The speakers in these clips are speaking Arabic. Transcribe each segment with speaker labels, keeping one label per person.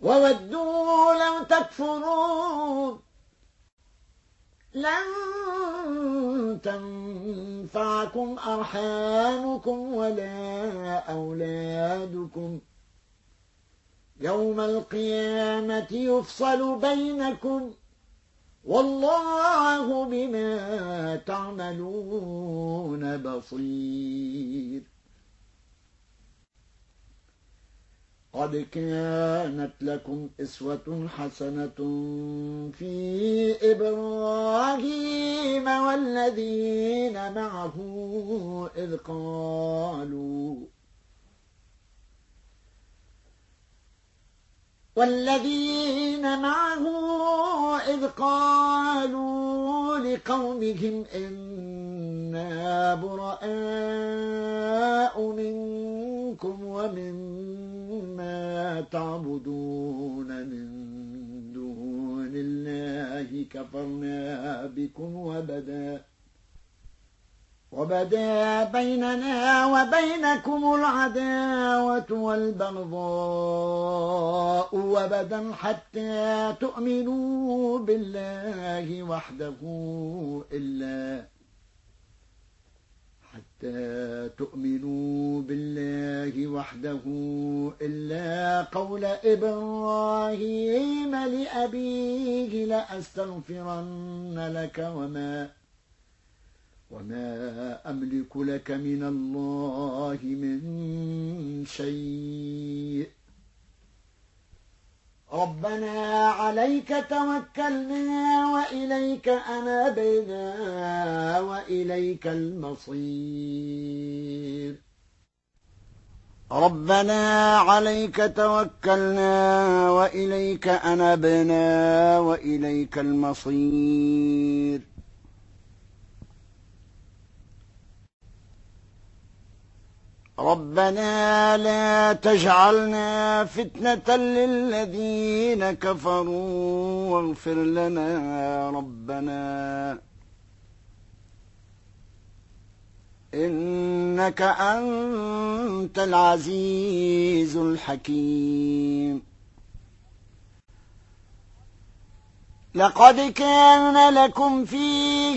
Speaker 1: وودوا لو تكفرون لن تنفعكم أرحامكم ولا أولادكم. يوم القيامة يفصل بينكم. والله بما تعملون بصير. قد كانت لكم إسوة حسنة في إبراهيم والذين معه إذ قالوا والذين معه إذ قالوا لقومهم إنا براء منكم تعبدون من دون الله كفرنا بكم وبدأ وبدا بيننا وبينكم العداوة والبغضاء وبدا حتى تؤمنوا بالله وحده إلا حتى تؤمنوا بالله وحده إلا قول إبراهيم لأبيه لأستغفرن لك وما وما أملك لك من الله من شيء. ربنا عليك توكلنا وإليك أنابنا وإليك المصير. ربنا عليك توكلنا وإليك أنبنا وإليك المصير. ربنا لا تجعلنا فتنة للذين كفروا واغفر لنا ربنا. إنك أنت العزيز الحكيم. لقد كان لكم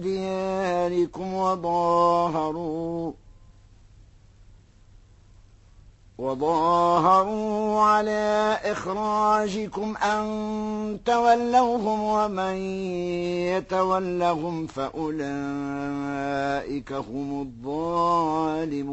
Speaker 1: دياركم وظاهروا وظاهروا على إخراجكم أن تولوهم ومن يتولهم فأولئك هم الظالمون.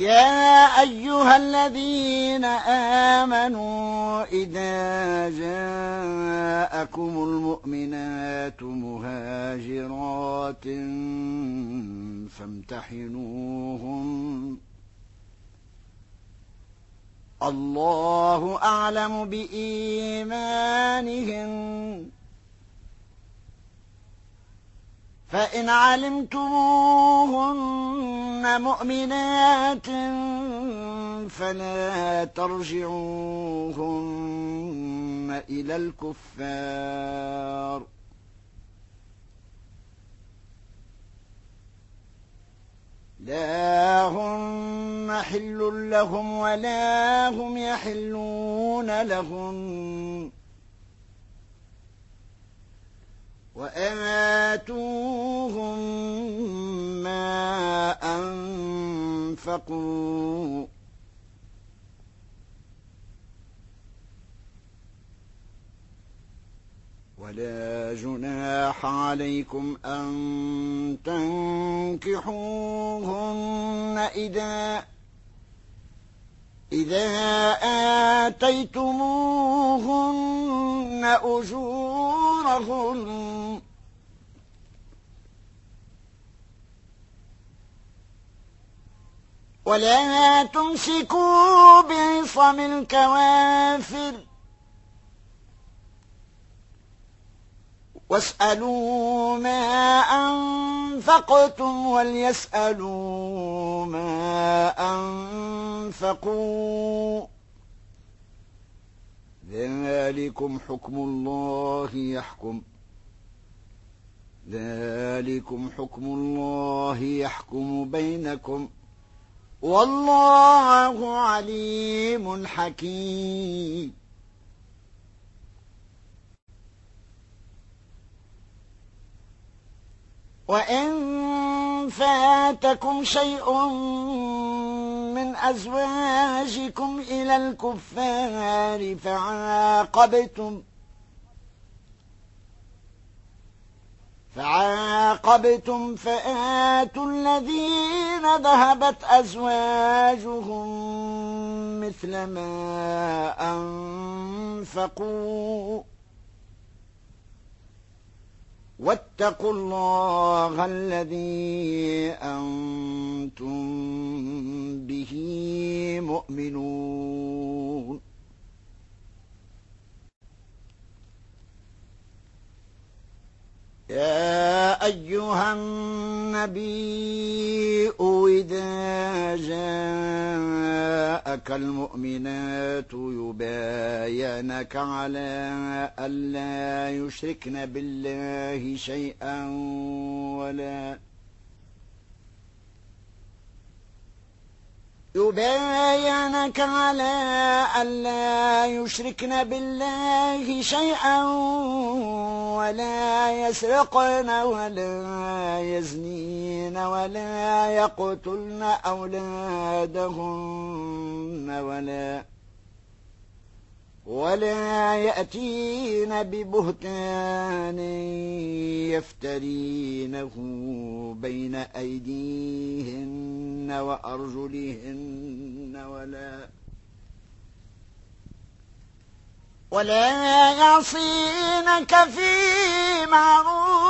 Speaker 1: يا أيها الذين آمنوا إذا جاءكم المؤمنات مهاجرات فامتحنوهم الله أعلم بإيمانهم فإن علمتموهن مؤمنات فلا ترجعوهن إلى الكفار. لا هن حل لهم ولا هم يحلون لهم. وآتوهم ما أنفقوا ولا جناح عليكم أن تنكحوهن إذا إذا آتيتموهن أجورهن ولا تمسكوا بعصم الكوافر. واسألوا ما أنفقتم وليسألوا ما أنفقوا. ذلكم حكم الله يحكم. ذلكم حكم الله يحكم بينكم. والله عليم حكيم. وإن فاتكم شيء من أزواجكم إلى الكفار فعاقبتم فعاقبتم فآتوا الذين ذهبت أزواجهم مثل ما أنفقوا. واتقوا الله الذي أنتم به مؤمنون. يا أيها النبي إذا جاء جاءك المؤمنات يباينك على ألا يشركن بالله شيئا ولا يبايعنك على ألا يشركن بالله شيئا ولا يسرقن ولا يزنين ولا يقتلن أولادهن ولا ولا يأتين ببهتان يفترينه بين أيديهن وأرجلهن ولا ولا يعصينك في معروف